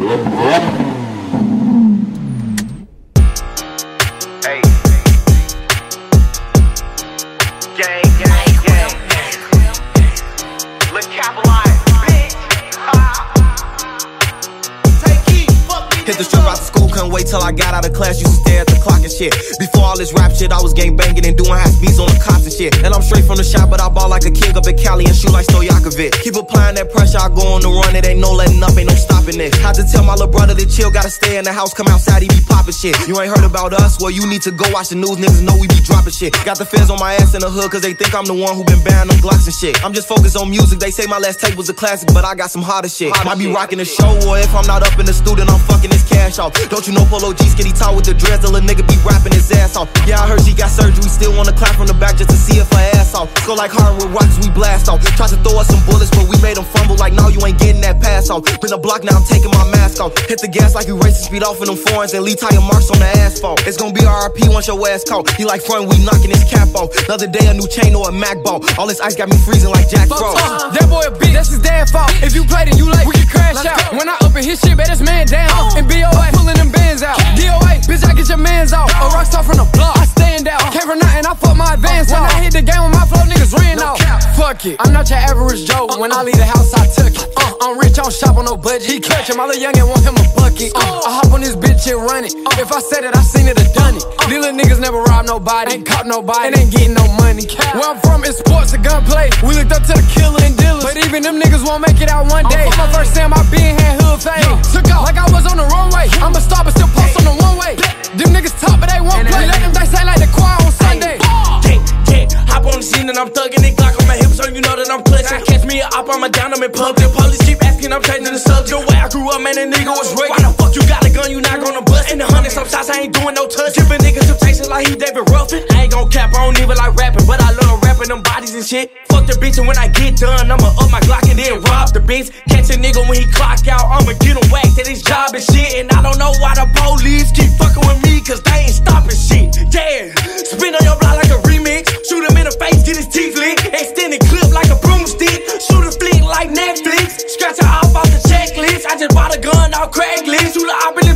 Hit the strip out the school, couldn't wait till I got out of class. Used to stare at the clock and shit. Before all this rap shit, I was gang banging and doing high speeds on the cops and shit. And I'm straight from the shop, but I ball like a king up in Cali and shoot like Stojakovic. Keep applying that pressure, I go on the run. It ain't no letting up, ain't no stopping this. Had to tell my little brother to chill, gotta stay in the house, come outside, he be popping shit. You ain't heard about us? Well, you need to go watch the news, niggas know we be dropping shit. Got the feds on my ass in the hood, cause they think I'm the one who been banning them Glocks and shit. I'm just focused on music, they say my last tape was a classic, but I got some hotter shit. Might be rocking the show, or if I'm not up in the studio, I'm fucking this cash off. Don't you know Polo G skinny tall with the dreads, little nigga be rapping his ass off. Yeah, I heard she got surgery, still wanna clap from the back just to see if her ass off. Go like hard with rocks, we blast off. Tried to throw us some bullets, but we made them fumble like, no, you ain't getting that pass off. Been a block, now I'm taking my mask off. Hit the gas like you racing speed off in them foreigns and leave tire marks on the asphalt. It's gonna be RIP once your ass caught. He like front, we knocking his cap off. Another day, a new chain or a Mac ball. All this ice got me freezing like Jack Frost. Uh, that boy a bitch, that's his dad fault. If you play, then you late, we can crash out. When I up in his shit, bet this man down. And BOA, pulling them bands out. DOA, bitch, I get your mans out. A rock star from the block, I stand out. Came from nothing, I fuck my advance When I hit the game with my flow, niggas ran out. Fuck it, I'm not your average Joe. When I leave the house, I took it. Uh, I'm rich, I don't shop on no budget. He catch him, little youngin' want him a bucket. Uh, I hop on this bitch and run it. If I said it, I seen it, I done it. These little niggas never rob nobody, ain't caught nobody, and ain't getting no money. Where I'm from, it's sports and gunplay. We looked up to the killer and dealers, but even them niggas won't make it out one day. My first time I been I'm a down, I'm in pub. The police keep asking, I'm changing the subject. Way I grew up, man, a nigga was raised. Why the fuck you got a gun, you not gonna bust? In the hundred some shots, I ain't doing no touch. Giving niggas some takes like he David Ruffin. I ain't gon' cap, I don't even like rapping, but I love rapping them bodies and shit. Fuck the bitch, and when I get done, I'ma up my Glock and then rob the bitch. Catch a nigga when he clock out, I'ma get him whacked at his job and shit. And I don't know why the police keep fucking with me, cause they ain't stopping shit. Yeah, spin on your block bitch. I just bought a gun off Craigslist. Shoot her, I been